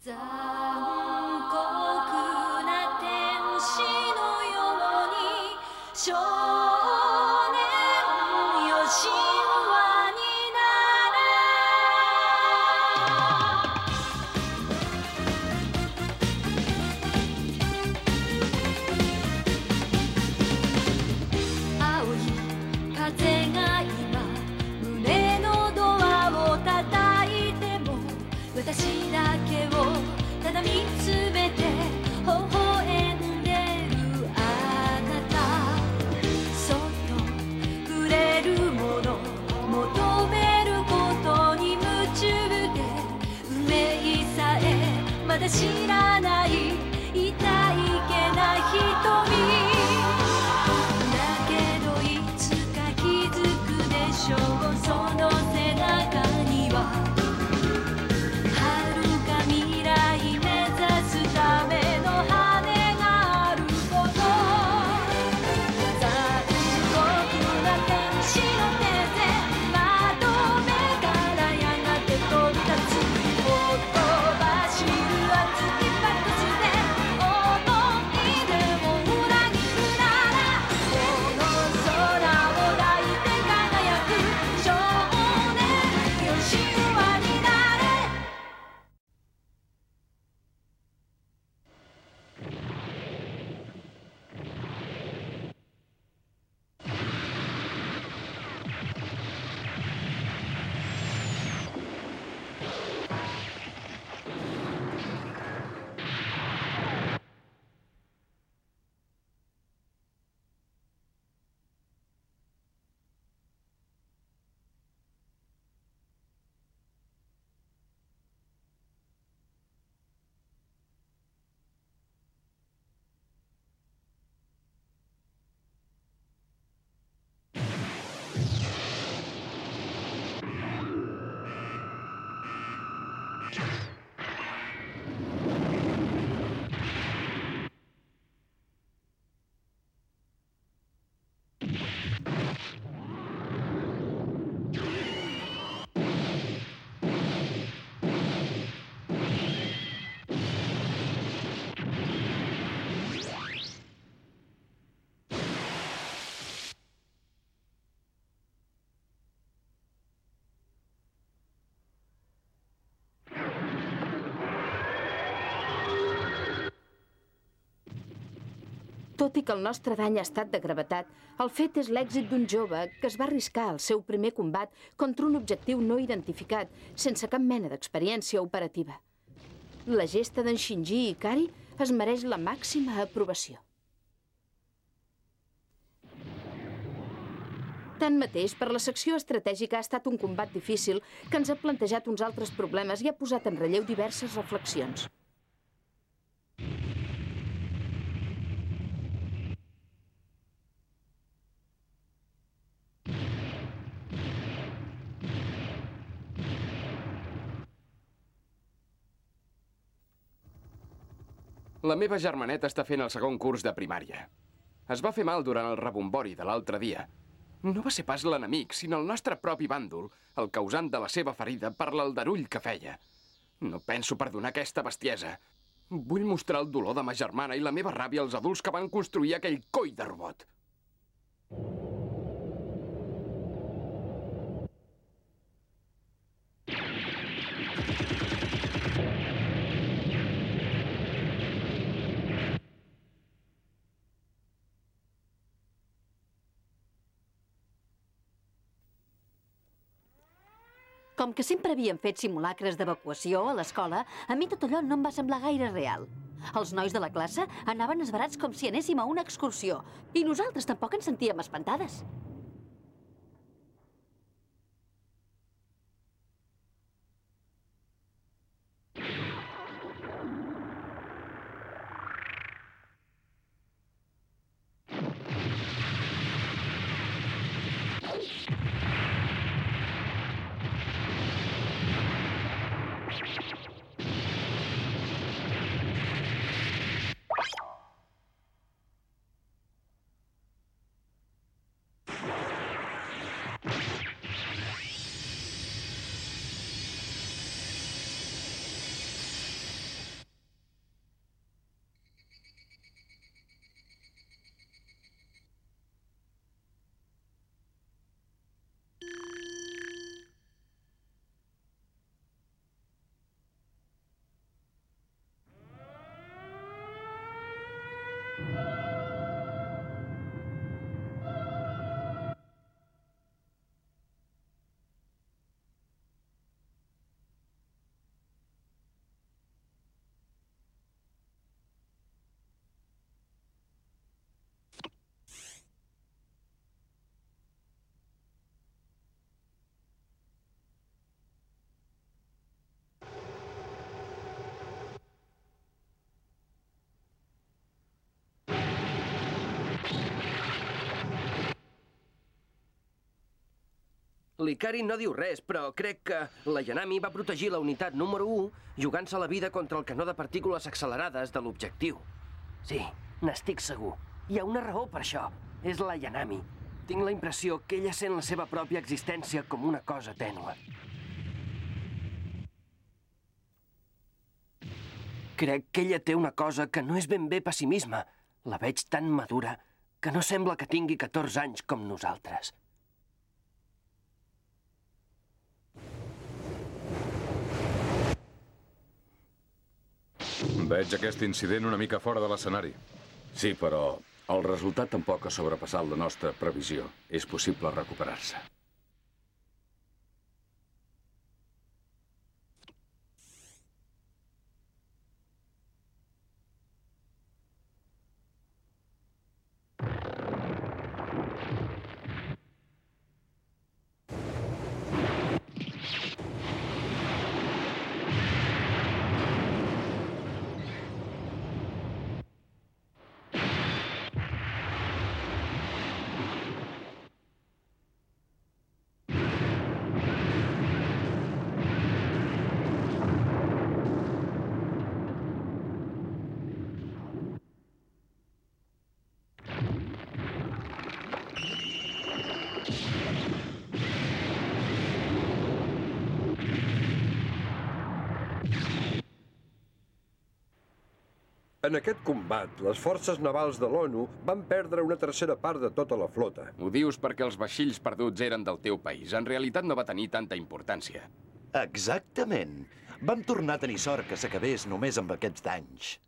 残酷な天使のようにまだ知らない Tot i que el nostre dany ha estat de gravetat, el fet és l'èxit d'un jove que es va arriscar al seu primer combat contra un objectiu no identificat, sense cap mena d'experiència operativa. La gesta d'en Shinji Ikari es mereix la màxima aprovació. Tanmateix, per la secció estratègica ha estat un combat difícil que ens ha plantejat uns altres problemes i ha posat en relleu diverses reflexions. La meva germaneta està fent el segon curs de primària. Es va fer mal durant el rebombori de l'altre dia. No va ser pas l'enemic, sinó el nostre propi bàndol, el causant de la seva ferida per l'aldarull que feia. No penso perdonar aquesta bestiesa. Vull mostrar el dolor de ma germana i la meva ràbia als adults que van construir aquell coi de robot. Com que sempre havíem fet simulacres d'evacuació a l'escola, a mi tot allò no em va semblar gaire real. Els nois de la classe anaven esbarats com si anéssim a una excursió, i nosaltres tampoc ens sentíem espantades. L'Icari no diu res, però crec que la Yanami va protegir la unitat número 1 jugant-se la vida contra el canó de partícules accelerades de l'objectiu. Sí, n'estic segur. Hi ha una raó per això. És la Yanami. Tinc la impressió que ella sent la seva pròpia existència com una cosa tènua. Crec que ella té una cosa que no és ben bé pessimisme. La veig tan madura que no sembla que tingui 14 anys com nosaltres. Veig aquest incident una mica fora de l'escenari. Sí, però el resultat tampoc ha sobrepassat la nostra previsió. És possible recuperar-se. En aquest combat, les forces navals de l'ONU van perdre una tercera part de tota la flota. Ho dius perquè els vaixells perduts eren del teu país. En realitat no va tenir tanta importància. Exactament. Vam tornar a tenir sort que s'acabés només amb aquests danys.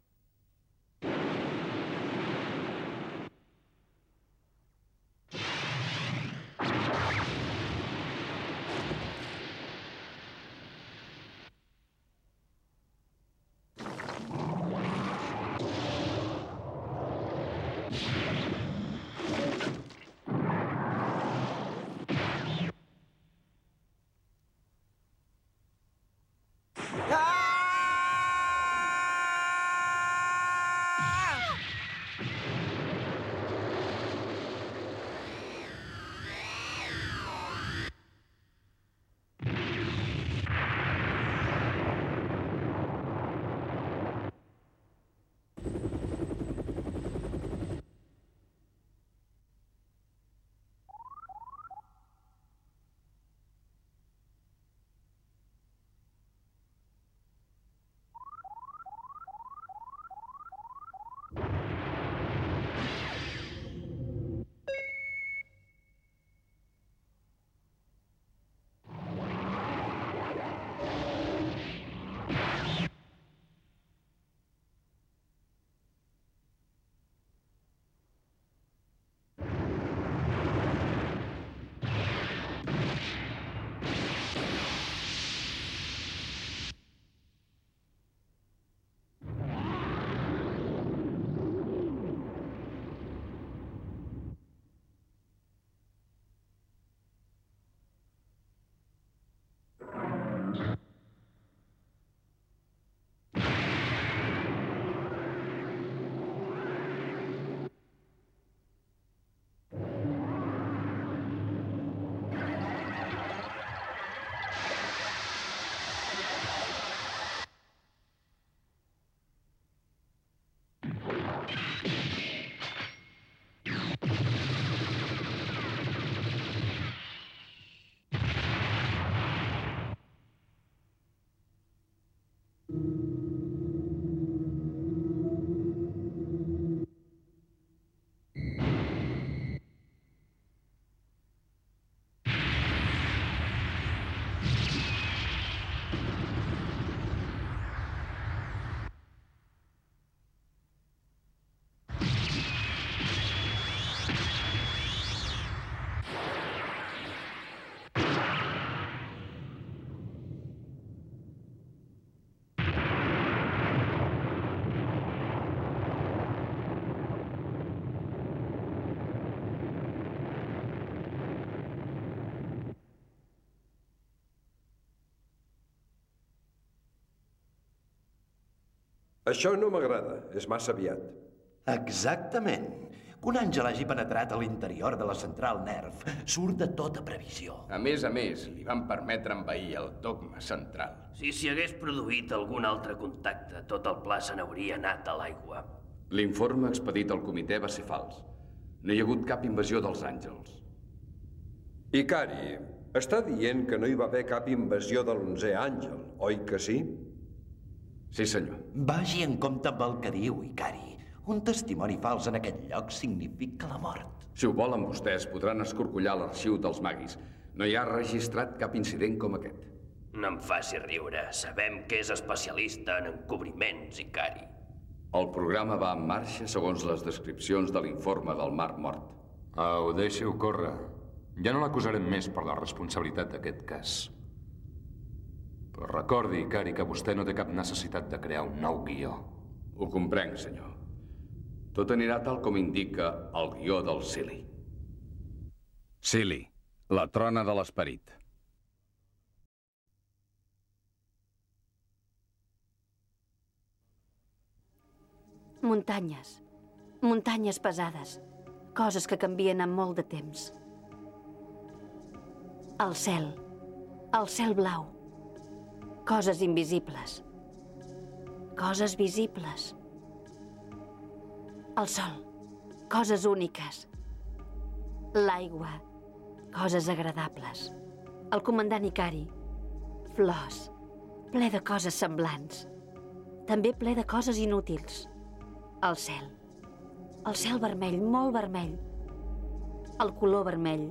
Això no m'agrada, és massa aviat. Exactament. Que un àngel hagi penetrat a l'interior de la central NERF surt de tota previsió. A més a més, li van permetre envair el dogma central. Si s'hi hagués produït algun altre contacte, tot el pla se n'hauria anat a l'aigua. L'informe expedit al comitè va ser fals. No hi ha hagut cap invasió dels àngels. Icari, està dient que no hi va haver cap invasió de l'onzè àngel, oi que sí? Sí, senyor. Vagi en compte amb el que diu, Icari. Un testimoni fals en aquest lloc significa la mort. Si ho volen vostès, podran escorcollar l'arxiu dels maguis. No hi ha registrat cap incident com aquest. No em faci riure. Sabem que és especialista en encobriments, Icari. El programa va en marxa segons les descripcions de l'informe del Mar Mort. Au, deixi-ho córrer. Ja no l'acusarem més per la responsabilitat d'aquest cas. Però recordi, Cari, que vostè no té cap necessitat de crear un nou guió. Ho comprenc, senyor. Tot anirà tal com indica el guió del Sili. Sili, la trona de l'esperit. Muntanyes. Muntanyes pesades. Coses que canvien en molt de temps. El cel. El cel blau. Coses invisibles. Coses visibles. El sol. Coses úniques. L'aigua. Coses agradables. El comandant Icari. Flors. Ple de coses semblants. També ple de coses inútils. El cel. El cel vermell, molt vermell. El color vermell.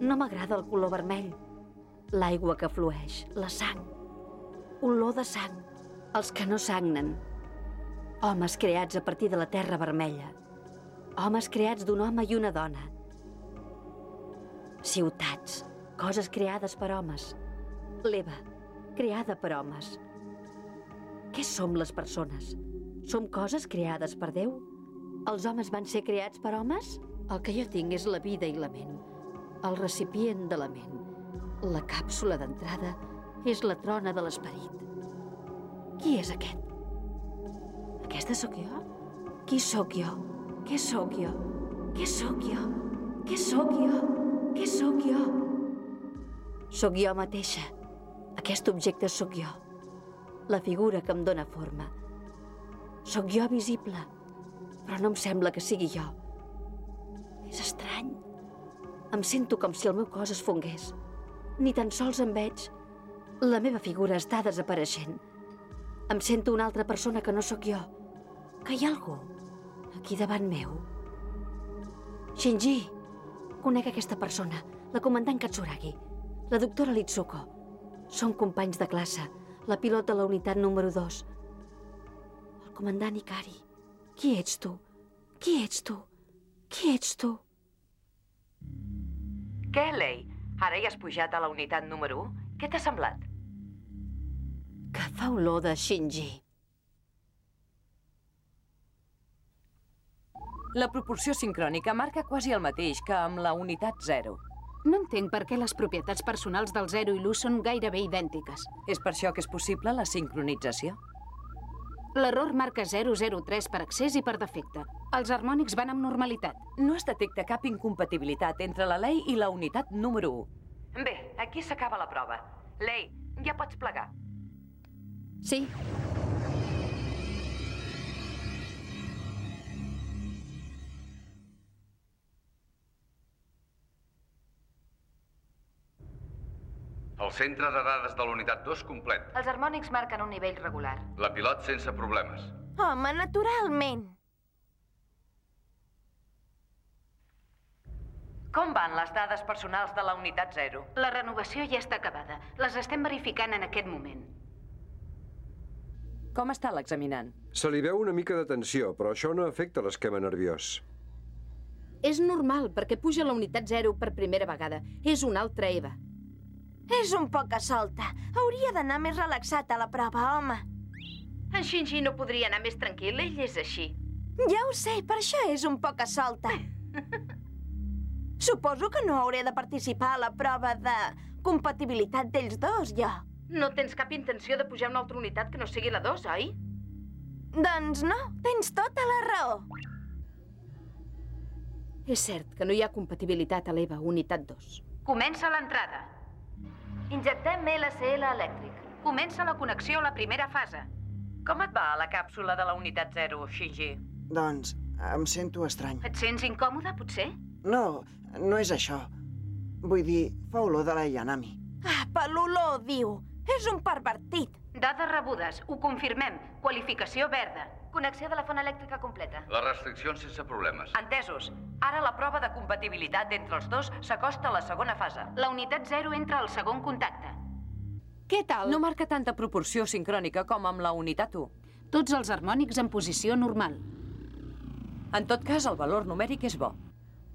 No m'agrada el color vermell. L'aigua que flueix, la sang. Olor de sang. Els que no sagnen. Homes creats a partir de la terra vermella. Homes creats d'un home i una dona. Ciutats. Coses creades per homes. L'Eva, creada per homes. Què som les persones? Som coses creades per Déu? Els homes van ser creats per homes? El que jo tinc és la vida i la ment. El recipient de la ment. La càpsula d'entrada és la trona de l'esperit. Qui és aquest? Aquesta sóc jo? Qui sóc jo? Què sóc jo? Què sóc jo? Què sóc jo? Què sóc jo? Sóc jo mateixa. Aquest objecte sóc jo. La figura que em dóna forma. Sóc jo visible, però no em sembla que sigui jo. És estrany. Em sento com si el meu cos es fongués. Ni tan sols em veig. La meva figura està desapareixent. Em sento una altra persona que no sóc jo. Que hi ha algú aquí davant meu. Shinji, conec aquesta persona, la comandant Katsuragi, la doctora Litsuko. Són companys de classe, la pilot de la unitat número 2. El comandant Ikari. Qui ets tu? Qui ets tu? Qui ets tu? Lei? Ara hi has pujat a la unitat número 1? Què t'ha semblat? Que fa olor de Shinji. La proporció sincrònica marca quasi el mateix que amb la unitat 0. No entenc per què les propietats personals del 0 i l'1 són gairebé idèntiques. És per això que és possible la sincronització. L'error marca 003 per accés i per defecte. Els harmònics van amb normalitat. No es detecta cap incompatibilitat entre la Lei i la unitat número 1. Bé, aquí s'acaba la prova. Lei, ja pots plegar. Sí. El centre de dades de l'unitat 2 complet. Els harmònics marquen un nivell regular. La pilot sense problemes. Home, naturalment. Com van les dades personals de la unitat 0? La renovació ja està acabada. Les estem verificant en aquest moment. Com està l'examinant? Se li veu una mica de tensió, però això no afecta l'esquema nerviós. És normal, perquè puja a la unitat 0 per primera vegada. És una altra Eva. És un poc a solta. Hauria d'anar més relaxat a la prova, home. En Shinji no podria anar més tranquil, ell és així. Ja ho sé, per això és un poc a solta. Suposo que no hauré de participar a la prova de compatibilitat d'ells dos, jo. No tens cap intenció de pujar a una altra unitat que no sigui la 2, oi? Doncs no, tens tota la raó. És cert que no hi ha compatibilitat a l'EVA Unitat 2. Comença l'entrada. Injectem LCL elèctric. Comença la connexió a la primera fase. Com et va a la càpsula de la unitat 0, Shinji? Doncs em sento estrany. Et sents incòmode, potser? No, no és això. Vull dir, fa olor de la Yanami. Ah, per l'olor, diu. És un pervertit. Dades rebudes. Ho confirmem. Qualificació verda. Connexió de la font elèctrica completa. Les restriccions sense problemes. Entesos. Ara la prova de compatibilitat entre els dos s'acosta a la segona fase. La unitat 0 entra al segon contacte. Què tal? No marca tanta proporció sincrònica com amb la unitat 1. Tots els harmònics en posició normal. En tot cas, el valor numèric és bo.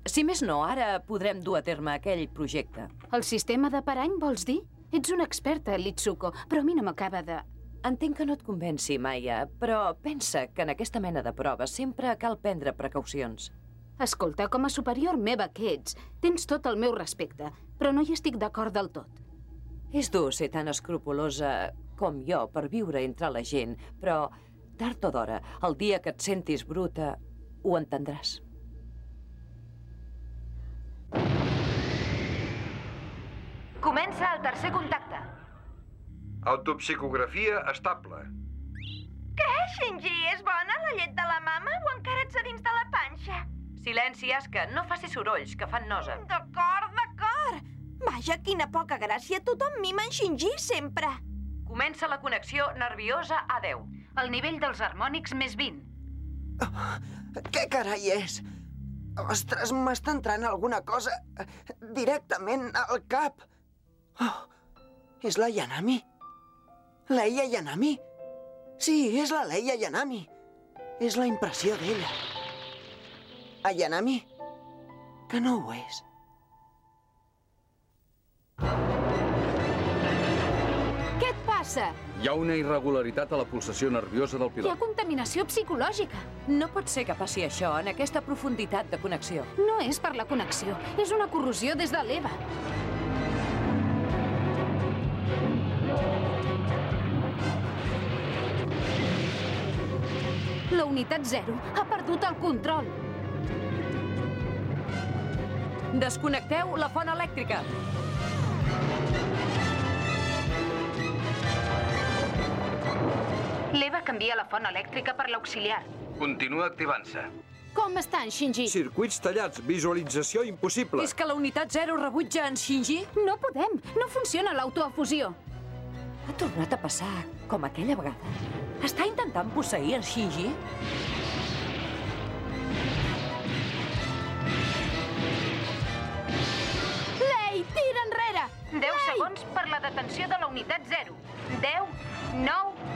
Si més no, ara podrem dur a terme aquell projecte. El sistema de parany, vols dir? Ets una experta, Litsuko, però a mi no m'acaba de... Entenc que no et convenci, Maya, però pensa que en aquesta mena de proves sempre cal prendre precaucions. Escolta, com a superior meva que ets, tens tot el meu respecte, però no hi estic d'acord del tot. És dur ser tan escrupulosa com jo per viure entre la gent, però tard o d'hora, el dia que et sentis bruta, ho entendràs. Comença el tercer contacte. Autopsicografia estable. Què, Shinji? És bona la llet de la mama o encara ets a dins de la panxa? Silenci, Aska, no facis sorolls, que fan nosa. D'acord, d'acord. Vaja, quina poca gràcia. Tothom mima en Shinji sempre. Comença la connexió nerviosa A10. El nivell dels harmònics més 20. Què carai és? Ostres, m'està entrant alguna cosa directament al cap. Oh, és la Yanami? Leia Yanami? Sí, és la Leia Yanami. És la impressió d'ella. A Yanami? Que no ho és. Què et passa? Hi ha una irregularitat a la pulsació nerviosa del Hi ha pilot. contaminació psicològica. No pot ser que passi això en aquesta profunditat de connexió. No és per la connexió, és una corrosió des de l'EVA. La unitat 0 ha perdut el control. Desconnecteu la font elèctrica. L'Eva canvia la font elèctrica per l'auxiliar. Continua activant-se. Com està en Shinji? Circuits tallats, visualització impossible. És que la unitat 0 rebutja en Shinji? No podem, no funciona l'autoefusió. Ha tornat a passar com aquella vegada. Està intentant posseir en Shinji? Lei, tira enrere! 10 segons per la detenció de la unitat 0. 10, 9,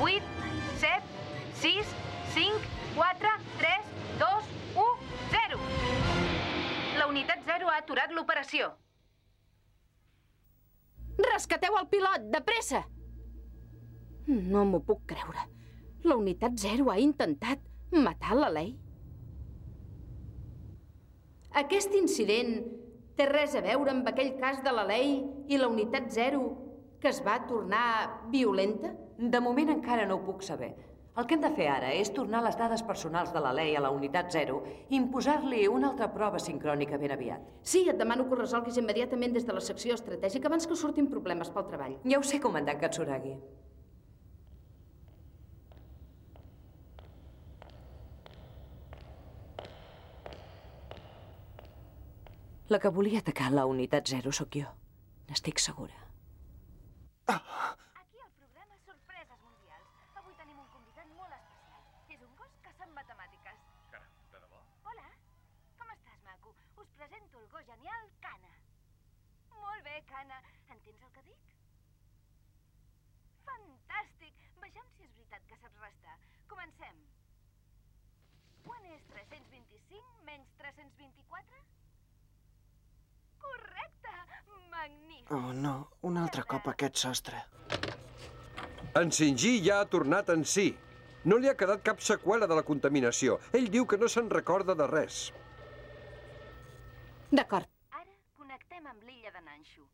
8, 7, 6, 5, 4, 3, 2, 1, 0. La unitat 0 ha aturat l'operació. Rescateu el pilot, de pressa! No m'ho puc creure. La unitat 0 ha intentat matar la Lei. Aquest incident té res a veure amb aquell cas de la Lei i la unitat 0 que es va tornar violenta? De moment encara no ho puc saber. El que hem de fer ara és tornar les dades personals de la Lei a la unitat 0 i imposar-li una altra prova sincrònica ben aviat. Sí, et demano que ho resolguis immediatament des de la secció estratègica abans que surtin problemes pel treball. Ja ho sé, comandant Katsuragi. La que volia atacar la unitat 0 sóc jo. N'estic segura. Aquí Comencem. Quan és 325 menys 324? Correcte! Magnífic! Oh, no, un altre cop aquest sostre. En Shinji ja ha tornat en si. No li ha quedat cap seqüela de la contaminació. Ell diu que no se'n recorda de res. D'acord. Ara connectem amb l'illa de Nanshu.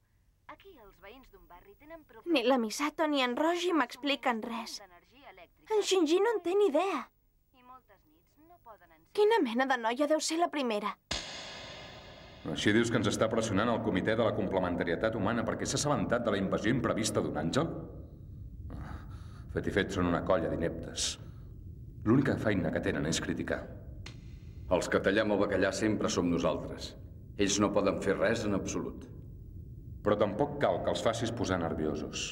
Aquí els veïns d'un barri tenen problemes... Ni la Misato ni en Rogi m'expliquen res. En Shinji no en té ni idea. Quina mena de noia deu ser la primera? Així dius que ens està pressionant el comitè de la complementarietat humana perquè s'ha assabentat de la invasió imprevista d'un àngel? Fet i fet són una colla d'ineptes. L'única feina que tenen és criticar. Els que tallem el bacallà sempre som nosaltres. Ells no poden fer res en absolut. Però tampoc cal que els facis posar nerviosos.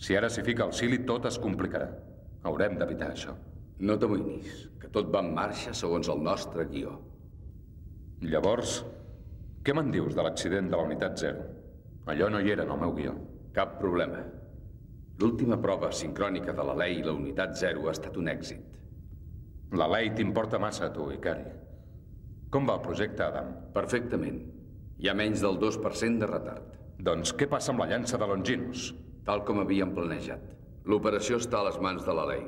Si ara s'hi fica el Sili, tot es complicarà. Haurem d'evitar això. No t'amoïnis, que tot va en marxa segons el nostre guió. Llavors, què me'n dius de l'accident de la unitat 0? Allò no hi era en el meu guió. Cap problema. L'última prova sincrònica de la Lei i la unitat 0 ha estat un èxit. La Lei t'importa massa a tu, Ikari. Com va el projecte, Adam? Perfectament. Hi ha menys del 2% de retard. Doncs què passa amb la llança de Longinus? Tal com havíem planejat. L'operació està a les mans de la Lei.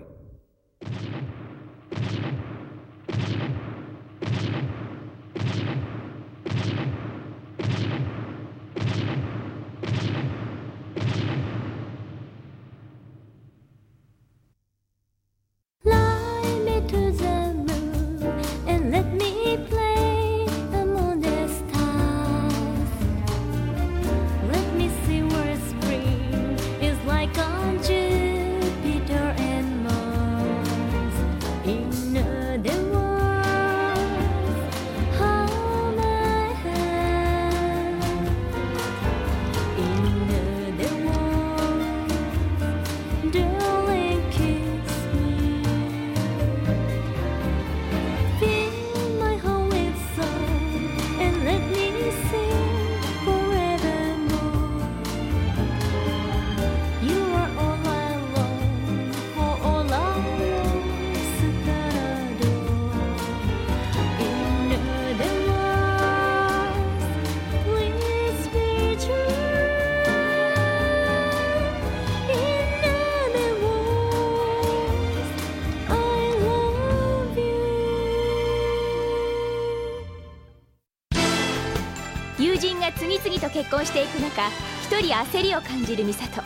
結婚していく中一人焦りを感じる美里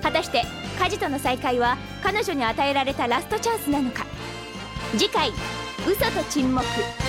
果たして家事との再会は彼女に与えられたラストチャンスなのか。次回「嘘と沈黙。